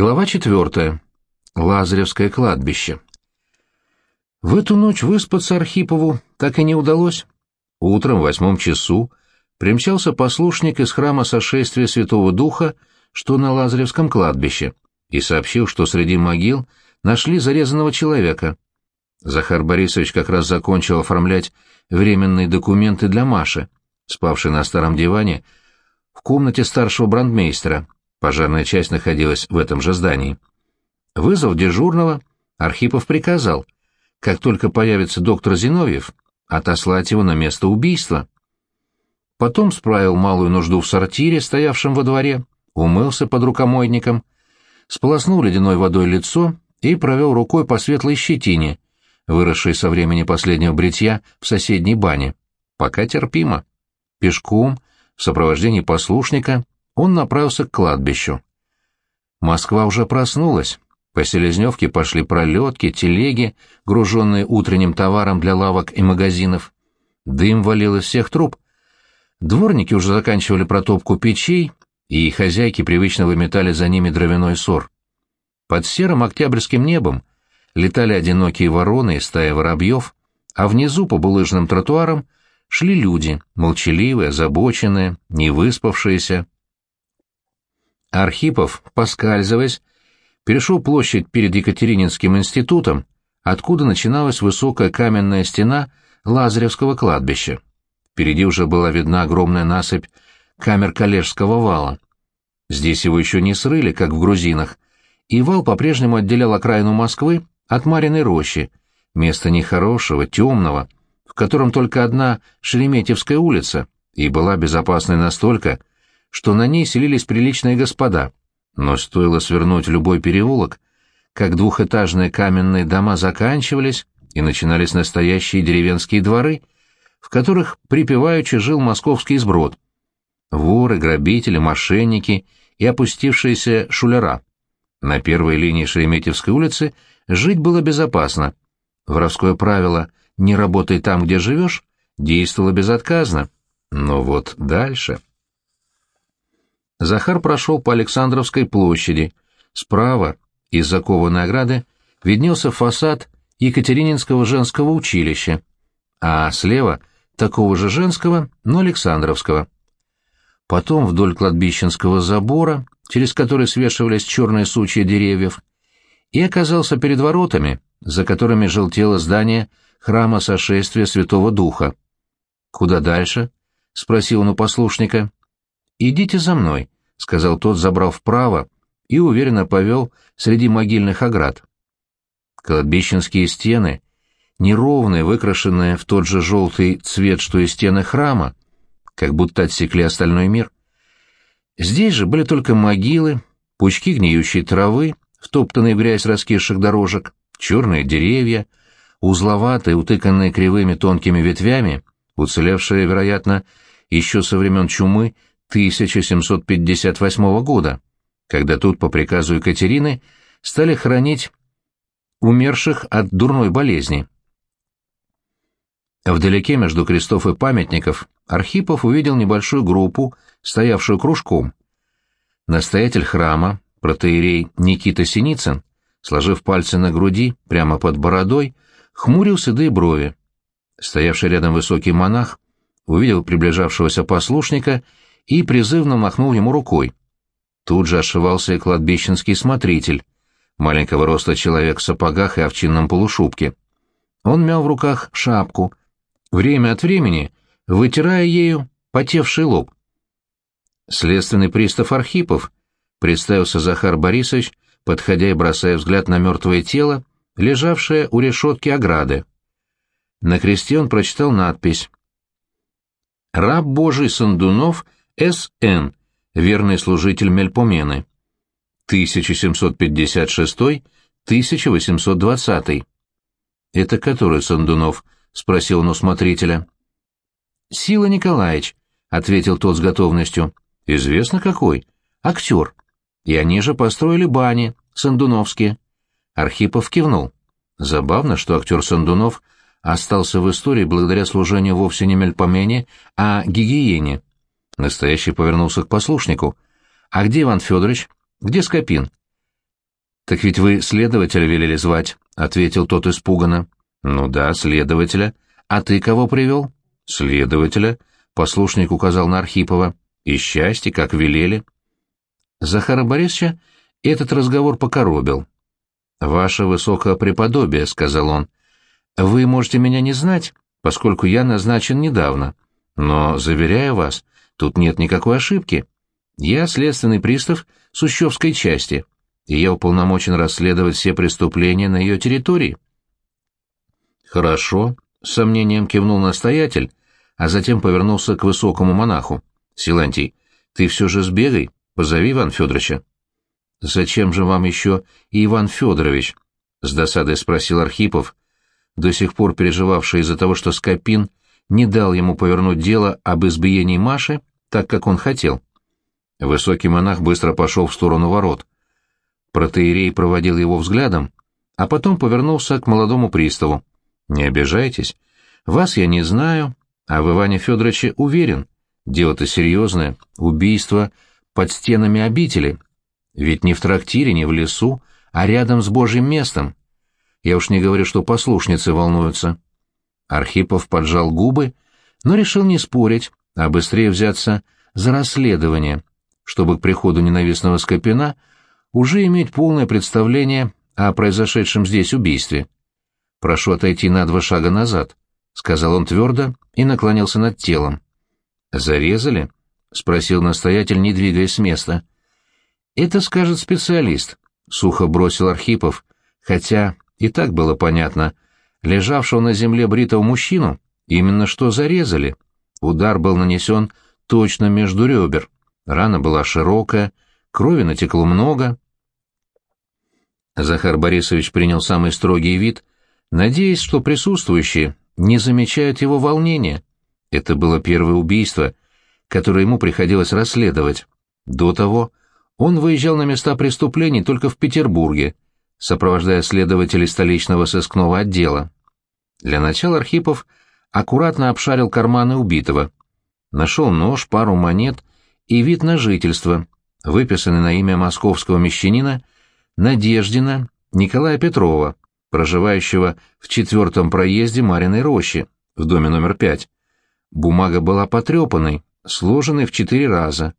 Глава четвертая. Лазаревское кладбище. В эту ночь выспаться Архипову так и не удалось. Утром в восьмом часу примчался послушник из храма сошествия Святого Духа, что на Лазаревском кладбище, и сообщил, что среди могил нашли зарезанного человека. Захар Борисович как раз закончил оформлять временные документы для Маши, спавшей на старом диване в комнате старшего брандмейстера, Пожарная часть находилась в этом же здании. Вызвав дежурного, Архипов приказал, как только появится доктор Зиновьев, отослать его на место убийства. Потом справил малую нужду в сортире, стоявшем во дворе, умылся под рукомойником, сполоснул ледяной водой лицо и провел рукой по светлой щетине, выросшей со времени последнего бритья в соседней бане. Пока терпимо. Пешком, в сопровождении послушника, он направился к кладбищу. Москва уже проснулась. По Селезневке пошли пролетки, телеги, груженные утренним товаром для лавок и магазинов. Дым валил из всех труб. Дворники уже заканчивали протопку печей, и хозяйки привычно выметали за ними дровяной сор. Под серым октябрьским небом летали одинокие вороны и стая воробьев, а внизу по булыжным тротуарам шли люди, молчаливые, озабоченные, невыспавшиеся. Архипов, поскальзываясь, перешел площадь перед Екатерининским институтом, откуда начиналась высокая каменная стена Лазаревского кладбища. Впереди уже была видна огромная насыпь камер коллежского вала. Здесь его еще не срыли, как в грузинах, и вал по-прежнему отделял окраину Москвы от Мариной рощи, места нехорошего, темного, в котором только одна Шереметьевская улица, и была безопасной настолько, что на ней селились приличные господа, но стоило свернуть любой переулок, как двухэтажные каменные дома заканчивались и начинались настоящие деревенские дворы, в которых припеваючи жил московский сброд. Воры, грабители, мошенники и опустившиеся шуляра. На первой линии Шереметьевской улицы жить было безопасно. Воровское правило «не работай там, где живешь» действовало безотказно. Но вот дальше... Захар прошел по Александровской площади. Справа, из закованной ограды, виднелся фасад Екатерининского женского училища, а слева — такого же женского, но Александровского. Потом вдоль кладбищенского забора, через который свешивались черные сучья деревьев, и оказался перед воротами, за которыми желтело здание храма сошествия Святого Духа. «Куда дальше?» — спросил он у послушника. «Идите за мной», — сказал тот, забрав вправо, и уверенно повел среди могильных оград. Кладбищенские стены, неровные, выкрашенные в тот же желтый цвет, что и стены храма, как будто отсекли остальной мир. Здесь же были только могилы, пучки гниющей травы, втоптанные в грязь раскисших дорожек, черные деревья, узловатые, утыканные кривыми тонкими ветвями, уцелевшие, вероятно, еще со времен чумы 1758 года, когда тут по приказу Екатерины стали хранить умерших от дурной болезни. Вдалеке между крестов и памятников Архипов увидел небольшую группу, стоявшую кружком. Настоятель храма, протеерей Никита Синицын, сложив пальцы на груди, прямо под бородой, хмурил седые брови. Стоявший рядом высокий монах увидел приближавшегося послушника и призывно махнул ему рукой. Тут же ошивался и кладбищенский смотритель, маленького роста человек в сапогах и овчинном полушубке. Он мял в руках шапку, время от времени вытирая ею потевший лоб. Следственный пристав Архипов, представился Захар Борисович, подходя и бросая взгляд на мертвое тело, лежавшее у решетки ограды. На кресте он прочитал надпись «Раб Божий Сандунов — с.Н., верный служитель Мельпомены. 1756-1820. «Это который Сандунов?» — спросил он у смотрителя. «Сила Николаевич», — ответил тот с готовностью. «Известно какой. Актер. И они же построили бани, Сандуновские». Архипов кивнул. Забавно, что актер Сандунов остался в истории благодаря служению вовсе не Мельпомене, а гигиене. Настоящий повернулся к послушнику. «А где Иван Федорович? Где Скопин?» «Так ведь вы следователя велели звать», — ответил тот испуганно. «Ну да, следователя. А ты кого привел?» «Следователя», — послушник указал на Архипова. «И счастье, как велели». Захара Борисовича этот разговор покоробил. «Ваше высокопреподобие», — сказал он, — «вы можете меня не знать, поскольку я назначен недавно, но, заверяю вас, тут нет никакой ошибки. Я следственный пристав Сущевской части, и я уполномочен расследовать все преступления на ее территории». «Хорошо», — с сомнением кивнул настоятель, а затем повернулся к высокому монаху. «Силантий, ты все же сбегай, позови Иван Федоровича». «Зачем же вам еще и Иван Федорович?» — с досадой спросил Архипов, до сих пор переживавший из-за того, что Скопин не дал ему повернуть дело об избиении Маши так, как он хотел. Высокий монах быстро пошел в сторону ворот. Протеерей проводил его взглядом, а потом повернулся к молодому приставу. «Не обижайтесь. Вас я не знаю, а в Иване Федоровиче уверен. Дело-то серьезное, убийство под стенами обители, ведь не в трактире, не в лесу, а рядом с Божьим местом. Я уж не говорю, что послушницы волнуются. Архипов поджал губы, но решил не спорить, а быстрее взяться за расследование, чтобы к приходу ненавистного Скопина уже иметь полное представление о произошедшем здесь убийстве. «Прошу отойти на два шага назад», — сказал он твердо и наклонился над телом. «Зарезали?» — спросил настоятель, не двигаясь с места. «Это скажет специалист», — сухо бросил Архипов, хотя и так было понятно. Лежавшего на земле бритого мужчину именно что зарезали. Удар был нанесен точно между ребер. Рана была широкая, крови натекло много. Захар Борисович принял самый строгий вид, надеясь, что присутствующие не замечают его волнения. Это было первое убийство, которое ему приходилось расследовать. До того он выезжал на места преступлений только в Петербурге, сопровождая следователей столичного сыскного отдела. Для начала Архипов аккуратно обшарил карманы убитого. Нашел нож, пару монет и вид на жительство, выписанный на имя московского мещанина Надеждина Николая Петрова, проживающего в четвертом проезде Мариной рощи, в доме номер пять. Бумага была потрепанной, сложенной в четыре раза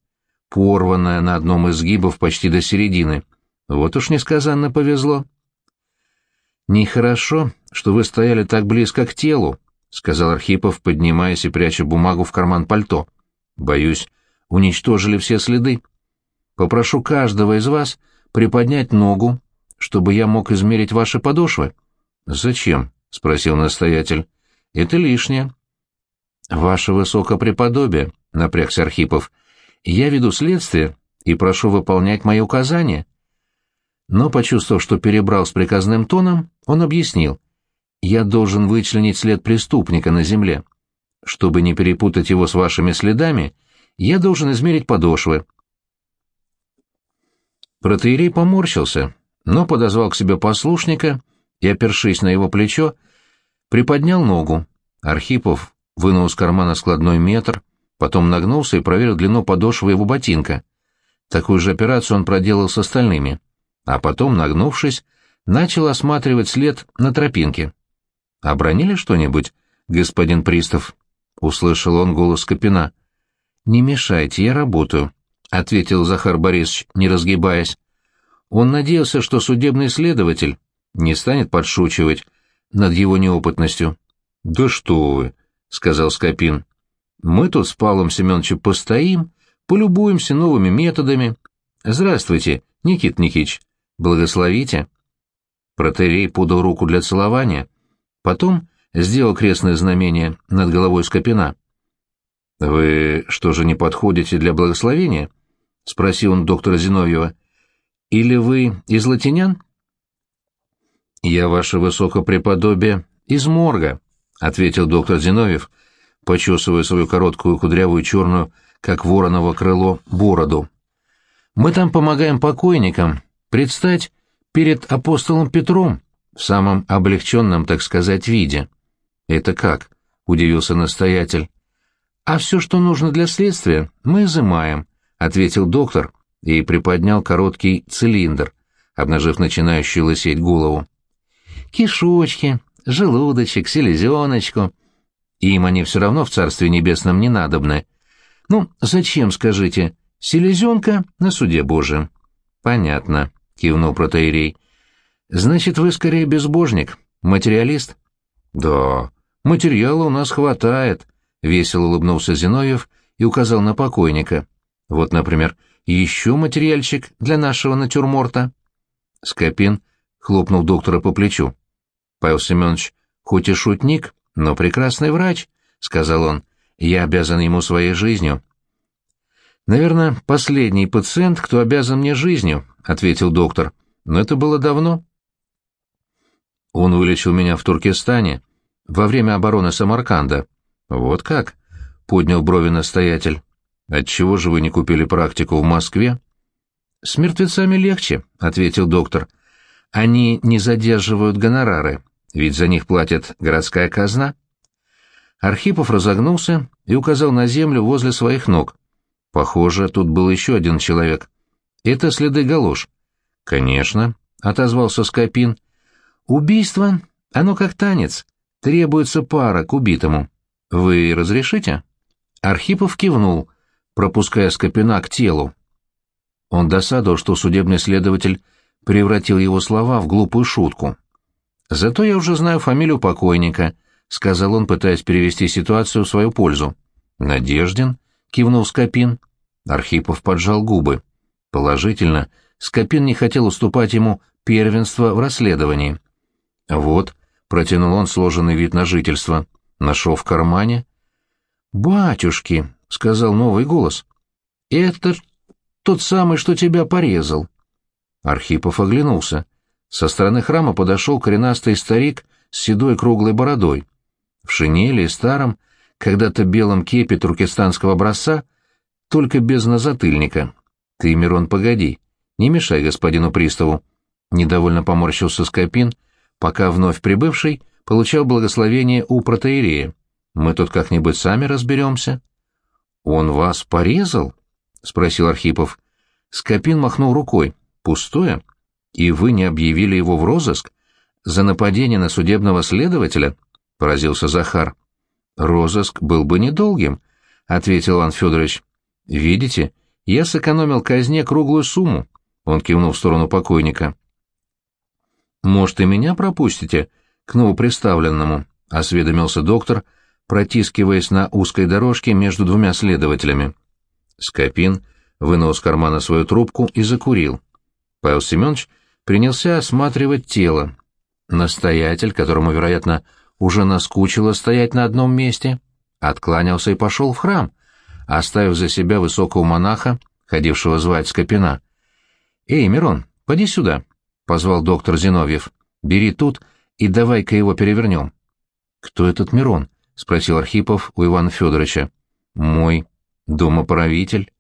порванная на одном из сгибов почти до середины. Вот уж несказанно повезло. «Нехорошо, что вы стояли так близко к телу», — сказал Архипов, поднимаясь и пряча бумагу в карман пальто. «Боюсь, уничтожили все следы. Попрошу каждого из вас приподнять ногу, чтобы я мог измерить ваши подошвы». «Зачем?» — спросил настоятель. «Это лишнее». «Ваше высокопреподобие», — напрягся Архипов, — я веду следствие и прошу выполнять мои указания. Но, почувствовав, что перебрал с приказным тоном, он объяснил. Я должен вычленить след преступника на земле. Чтобы не перепутать его с вашими следами, я должен измерить подошвы. Протеерей поморщился, но подозвал к себе послушника и, опершись на его плечо, приподнял ногу. Архипов вынул из кармана складной метр, потом нагнулся и проверил длину подошвы его ботинка. Такую же операцию он проделал с остальными. А потом, нагнувшись, начал осматривать след на тропинке. «Обронили что-нибудь, господин Пристав?» — услышал он голос Копина. «Не мешайте, я работаю», — ответил Захар Борисович, не разгибаясь. Он надеялся, что судебный следователь не станет подшучивать над его неопытностью. «Да что вы», — сказал Скопин. Мы тут с Павлом Семеновичем постоим, полюбуемся новыми методами. Здравствуйте, Никит Никич. Благословите. Протерей подал руку для целования, потом сделал крестное знамение над головой Скопина. «Вы что же не подходите для благословения?» — спросил он доктора Зиновьева. «Или вы из латинян?» «Я, ваше высокопреподобие, из морга», — ответил доктор Зиновьев, почесывая свою короткую кудрявую черную, как вороново крыло, бороду. «Мы там помогаем покойникам предстать перед апостолом Петром в самом облегченном, так сказать, виде». «Это как?» — удивился настоятель. «А все, что нужно для следствия, мы изымаем», — ответил доктор и приподнял короткий цилиндр, обнажив начинающую лысеть голову. «Кишочки, желудочек, селезеночку. Им они все равно в Царстве Небесном не надобны. Ну, зачем, скажите, селезенка на суде Божьем?» «Понятно», — кивнул протеерей. «Значит, вы скорее безбожник, материалист?» «Да, материала у нас хватает», — весело улыбнулся Зиновьев и указал на покойника. «Вот, например, еще материальчик для нашего натюрморта». Скопин хлопнул доктора по плечу. «Павел Семенович, хоть и шутник, но прекрасный врач», — сказал он. «Я обязан ему своей жизнью». «Наверное, последний пациент, кто обязан мне жизнью», — ответил доктор. «Но это было давно». «Он вылечил меня в Туркестане, во время обороны Самарканда». «Вот как?» — поднял брови настоятель. «Отчего же вы не купили практику в Москве?» «С мертвецами легче», — ответил доктор. «Они не задерживают гонорары, ведь за них платит городская казна». Архипов разогнулся и указал на землю возле своих ног. Похоже, тут был еще один человек. «Это следы галош». «Конечно», — отозвался Скопин. «Убийство, оно как танец. Требуется пара к убитому. Вы разрешите?» Архипов кивнул, пропуская Скопина к телу. Он досадовал, что судебный следователь превратил его слова в глупую шутку. «Зато я уже знаю фамилию покойника», — сказал он, пытаясь перевести ситуацию в свою пользу. «Надеждин?» — кивнул Скопин. Архипов поджал губы. Положительно, Скопин не хотел уступать ему первенство в расследовании. «Вот», — протянул он сложенный вид на жительство, — «нашел в кармане». «Батюшки», — сказал новый голос, — «это тот самый, что тебя порезал». Архипов оглянулся. Со стороны храма подошел коренастый старик с седой круглой бородой. В шинели и старом, когда-то белом кепе туркестанского образца, только без назатыльника. Ты, Мирон, погоди, не мешай господину приставу. Недовольно поморщился Скопин, пока вновь прибывший получал благословение у протеерея. Мы тут как-нибудь сами разберемся. Он вас порезал? — спросил Архипов. Скопин махнул рукой. «Пустое? И вы не объявили его в розыск? За нападение на судебного следователя?» — поразился Захар. «Розыск был бы недолгим», — ответил Иван Федорович. «Видите, я сэкономил казне круглую сумму», — он кивнул в сторону покойника. «Может, и меня пропустите к новоприставленному?» — осведомился доктор, протискиваясь на узкой дорожке между двумя следователями. Скопин вынул из кармана свою трубку и закурил. Павел Семенович принялся осматривать тело. Настоятель, которому, вероятно, уже наскучило стоять на одном месте, откланялся и пошел в храм, оставив за себя высокого монаха, ходившего звать Скопина. «Эй, Мирон, поди сюда», — позвал доктор Зиновьев. «Бери тут и давай-ка его перевернем». «Кто этот Мирон?» — спросил Архипов у Ивана Федоровича. «Мой домоправитель».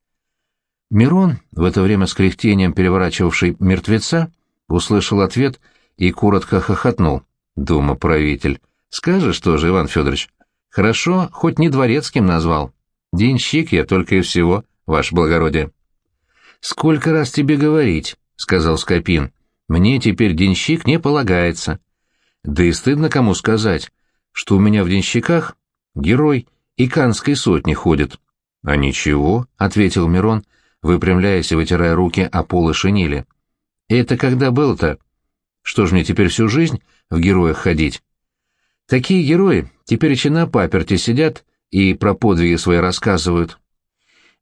Мирон, в это время с кряхтением переворачивавший мертвеца, услышал ответ и коротко хохотнул. «Домоправитель. Скажешь тоже, Иван Федорович. Хорошо, хоть не дворецким назвал. Денщик я только и всего, ваше благородие». «Сколько раз тебе говорить?» — сказал Скопин. «Мне теперь денщик не полагается. Да и стыдно кому сказать, что у меня в денщиках герой Иканской сотни ходит». «А ничего», — ответил Мирон, выпрямляясь и вытирая руки о полы шинели. «Это когда было-то? Что ж мне теперь всю жизнь в героях ходить?» Такие герои теперь еще на паперте сидят и про подвиги свои рассказывают.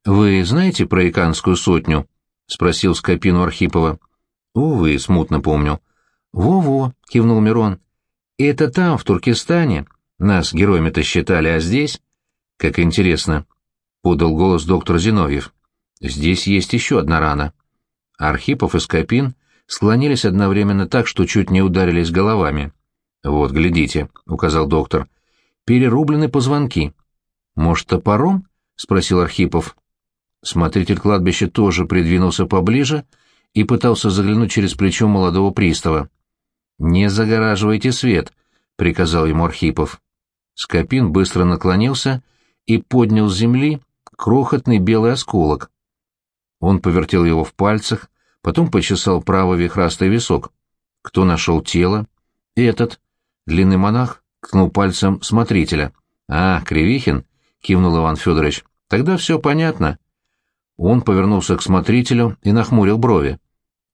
«Вы знаете про Иканскую сотню?» — спросил Скопину Архипова. «Увы, смутно помню». «Во-во», — кивнул Мирон. «Это там, в Туркестане. Нас героями-то считали, а здесь...» «Как интересно», — подал голос доктор Зиновьев. «Здесь есть еще одна рана». Архипов и Скопин склонились одновременно так, что чуть не ударились головами. «Вот, глядите», — указал доктор. «Перерублены позвонки». «Может, топором?» — спросил Архипов. Смотритель кладбища тоже придвинулся поближе и пытался заглянуть через плечо молодого пристава. «Не загораживайте свет», — приказал ему Архипов. Скопин быстро наклонился и поднял с земли крохотный белый осколок. Он повертел его в пальцах, потом почесал правый вихрастый висок. Кто нашел тело? Этот. Длинный монах ткнул пальцем смотрителя. А, Кривихин? кивнул Иван Федорович. Тогда все понятно. Он повернулся к смотрителю и нахмурил брови.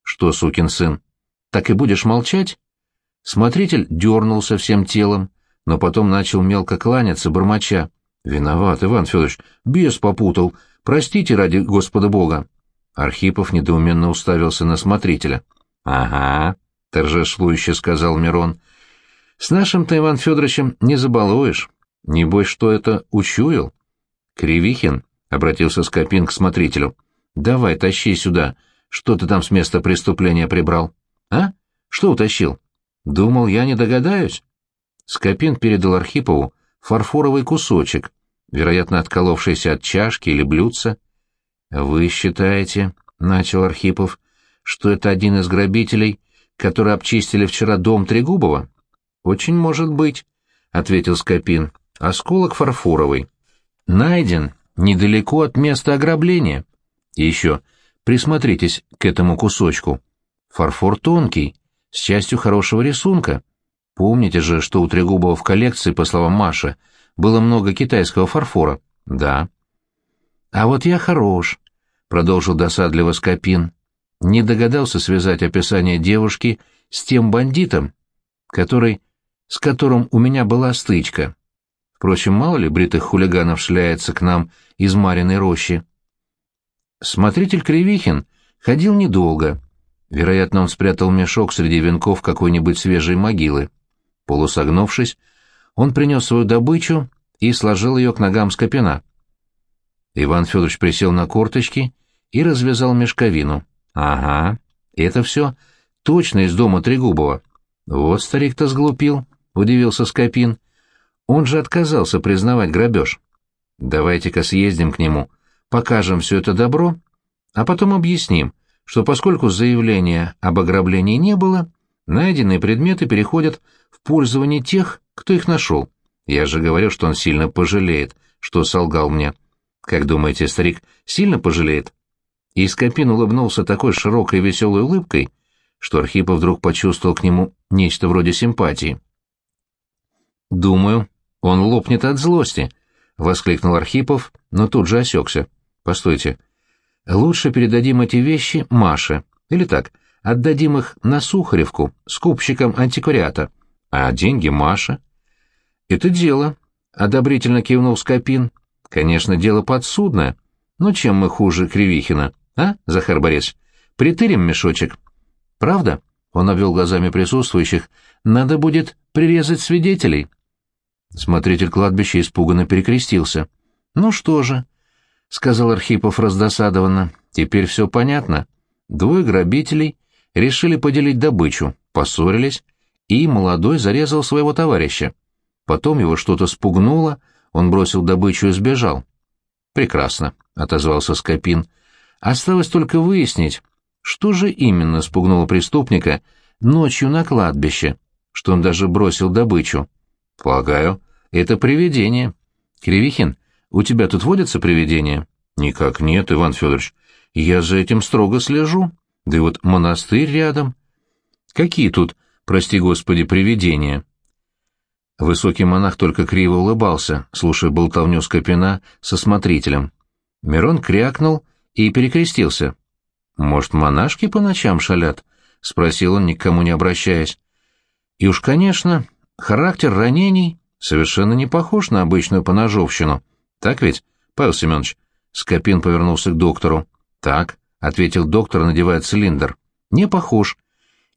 Что, сукин сын, так и будешь молчать? Смотритель дернулся всем телом, но потом начал мелко кланяться, бормоча. «Виноват, Иван Федорович, бес попутал. Простите ради Господа Бога». Архипов недоуменно уставился на смотрителя. «Ага», — торжествующе сказал Мирон. «С нашим-то, Иван Федоровичем, не забалуешь. Небось, что это учуял?» «Кривихин», — обратился Скопин к смотрителю, — «давай, тащи сюда. Что ты там с места преступления прибрал?» «А? Что утащил?» «Думал, я не догадаюсь?» Скопин передал Архипову фарфоровый кусочек, вероятно, отколовшийся от чашки или блюдца. «Вы считаете, — начал Архипов, — что это один из грабителей, которые обчистили вчера дом Трегубова?» «Очень может быть», — ответил Скопин. «Осколок фарфоровый. Найден недалеко от места ограбления. Еще, присмотритесь к этому кусочку. Фарфор тонкий, с частью хорошего рисунка. Помните же, что у Трегубова в коллекции, по словам Маши, было много китайского фарфора? Да. А вот я хорош, продолжил досадливо Скопин. Не догадался связать описание девушки с тем бандитом, который, с которым у меня была стычка. Впрочем, мало ли бритых хулиганов шляется к нам из Мариной рощи. Смотритель Кривихин ходил недолго. Вероятно, он спрятал мешок среди венков какой-нибудь свежей могилы. Полусогнувшись, он принес свою добычу и сложил ее к ногам Скопина. Иван Федорович присел на корточки и развязал мешковину. «Ага, это все точно из дома Трегубова. Вот старик-то сглупил», — удивился Скопин. «Он же отказался признавать грабеж. Давайте-ка съездим к нему, покажем все это добро, а потом объясним, что поскольку заявления об ограблении не было, найденные предметы переходят в пользование тех, кто их нашел. Я же говорю, что он сильно пожалеет, что солгал мне. Как думаете, старик сильно пожалеет?» И Скопин улыбнулся такой широкой веселой улыбкой, что Архипов вдруг почувствовал к нему нечто вроде симпатии. «Думаю, он лопнет от злости», — воскликнул Архипов, но тут же осекся. «Постойте. Лучше передадим эти вещи Маше. Или так, отдадим их на Сухаревку, скупщикам антиквариата. А деньги Маша?» «Это дело», — одобрительно кивнул Скопин. «Конечно, дело подсудное. Но чем мы хуже Кривихина, а, Захар Борис? Притырим мешочек». «Правда?» — он обвел глазами присутствующих. «Надо будет прирезать свидетелей». Смотритель кладбища испуганно перекрестился. «Ну что же», — сказал Архипов раздосадованно, — «теперь все понятно. Двое грабителей решили поделить добычу, поссорились, и молодой зарезал своего товарища. Потом его что-то спугнуло, он бросил добычу и сбежал. «Прекрасно», — отозвался Скопин. «Осталось только выяснить, что же именно спугнуло преступника ночью на кладбище, что он даже бросил добычу. Полагаю, это привидение. Кривихин, у тебя тут водятся привидения? Никак нет, Иван Федорович. Я за этим строго слежу. Да и вот монастырь рядом. Какие тут, прости господи, привидения? Высокий монах только криво улыбался, слушая болтовню Скопина со смотрителем. Мирон крякнул и перекрестился. «Может, монашки по ночам шалят?» — спросил он, никому не обращаясь. И уж, конечно, характер ранений совершенно не похож на обычную поножовщину. Так ведь, Павел Семенович? Скопин повернулся к доктору. Так, — ответил доктор, надевая цилиндр. Не похож.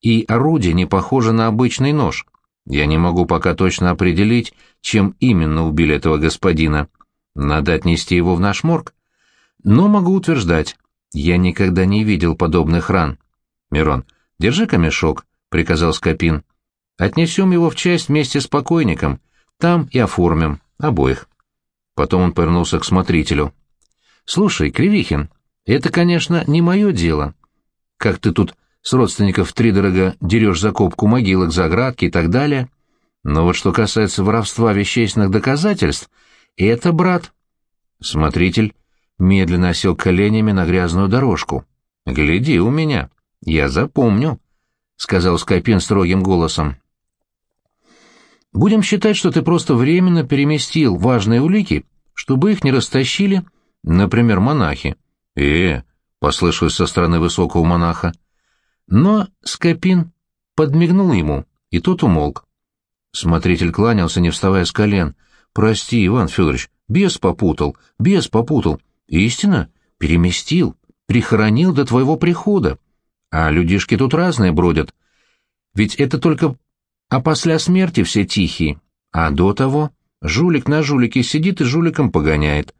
И орудие не похоже на обычный нож. Я не могу пока точно определить, чем именно убили этого господина. Надо отнести его в наш морг. Но могу утверждать, я никогда не видел подобных ран. Мирон, держи-ка мешок, — приказал Скопин. Отнесем его в часть вместе с покойником. Там и оформим. Обоих. Потом он повернулся к смотрителю. «Слушай, Кривихин, это, конечно, не мое дело. Как ты тут с родственников втридорога дерешь закопку могилок, заградки и так далее. Но вот что касается воровства вещественных доказательств, это, брат...» Смотритель медленно осел коленями на грязную дорожку. «Гляди у меня», Я запомню, — сказал Скопин строгим голосом. Будем считать, что ты просто временно переместил важные улики, чтобы их не растащили, например, монахи. Э, послышалось со стороны высокого монаха. Но Скопин подмигнул ему, и тот умолк. Смотритель кланялся, не вставая с колен. «Прости, Иван Федорович, бес попутал, бес попутал. Истина? Переместил, прихоронил до твоего прихода. А людишки тут разные бродят. Ведь это только а после смерти все тихие. А до того жулик на жулике сидит и жуликом погоняет.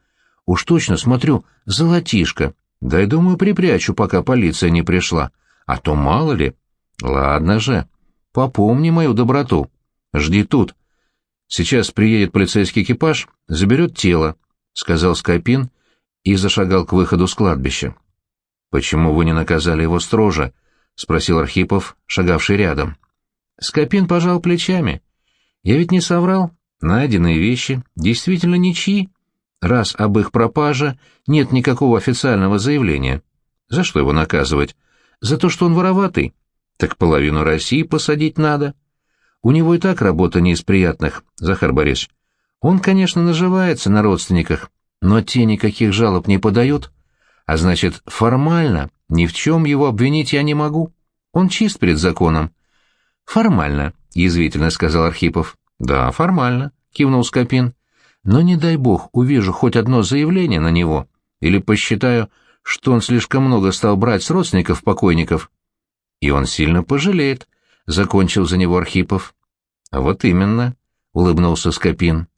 Уж точно смотрю, золотишко. Дай, думаю, припрячу, пока полиция не пришла. А то мало ли. Ладно же. Попомни мою доброту. Жди тут. Сейчас приедет полицейский экипаж, заберет тело, — сказал Скопин и зашагал к выходу с кладбища. — Почему вы не наказали его строже? — спросил Архипов, шагавший рядом. Скопин пожал плечами. Я ведь не соврал. Найденные вещи действительно ничьи. Раз об их пропаже нет никакого официального заявления. За что его наказывать? За то, что он вороватый? Так половину России посадить надо. У него и так работа не из приятных, Захар Борисович. Он, конечно, наживается на родственниках, но те никаких жалоб не подают. А значит, формально ни в чем его обвинить я не могу. Он чист перед законом. «Формально», — язвительно сказал Архипов. «Да, формально», — кивнул Скопин. «Но не дай бог увижу хоть одно заявление на него, или посчитаю, что он слишком много стал брать с родственников покойников». «И он сильно пожалеет», — закончил за него Архипов. «Вот именно», — улыбнулся Скопин.